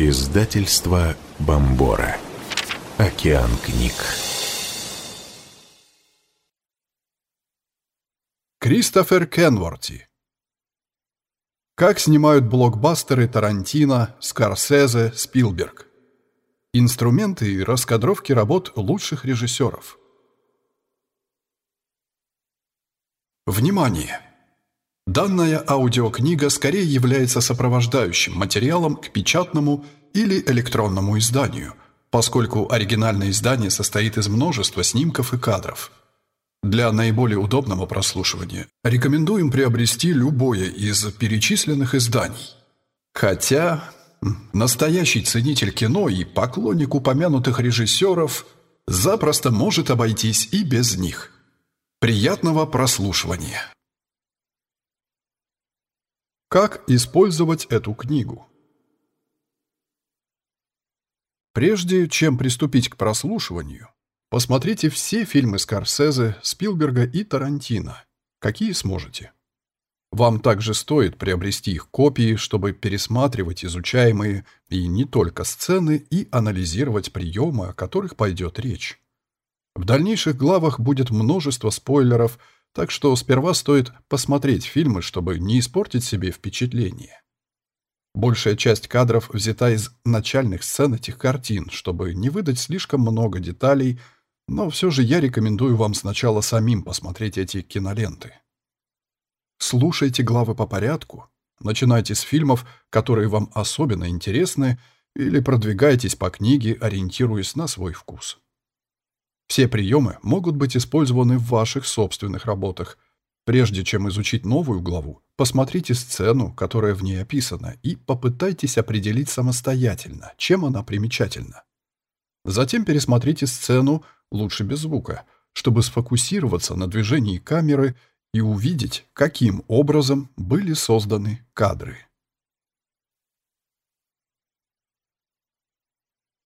Издательство Бомбора. Океан книг. Кристофер Кенворти. Как снимают блокбастеры Тарантино, Скорсезе, Спилберг. Инструменты и раскадровки работ лучших режиссеров. Внимание! Данная аудиокнига скорее является сопровождающим материалом к печатному или электронному изданию, поскольку оригинальное издание состоит из множества снимков и кадров. Для наиболее удобного прослушивания рекомендуем приобрести любое из перечисленных изданий. Хотя настоящий ценитель кино и поклонник упомянутых режиссеров запросто может обойтись и без них. Приятного прослушивания! Как использовать эту книгу? Прежде чем приступить к прослушиванию, посмотрите все фильмы Скорсезе, Спилберга и Тарантино, какие сможете. Вам также стоит приобрести их копии, чтобы пересматривать изучаемые и не только сцены и анализировать приемы, о которых пойдет речь. В дальнейших главах будет множество спойлеров – так что сперва стоит посмотреть фильмы, чтобы не испортить себе впечатление. Большая часть кадров взята из начальных сцен этих картин, чтобы не выдать слишком много деталей, но все же я рекомендую вам сначала самим посмотреть эти киноленты. Слушайте главы по порядку, начинайте с фильмов, которые вам особенно интересны, или продвигайтесь по книге, ориентируясь на свой вкус. Все приемы могут быть использованы в ваших собственных работах. Прежде чем изучить новую главу, посмотрите сцену, которая в ней описана, и попытайтесь определить самостоятельно, чем она примечательна. Затем пересмотрите сцену, лучше без звука, чтобы сфокусироваться на движении камеры и увидеть, каким образом были созданы кадры.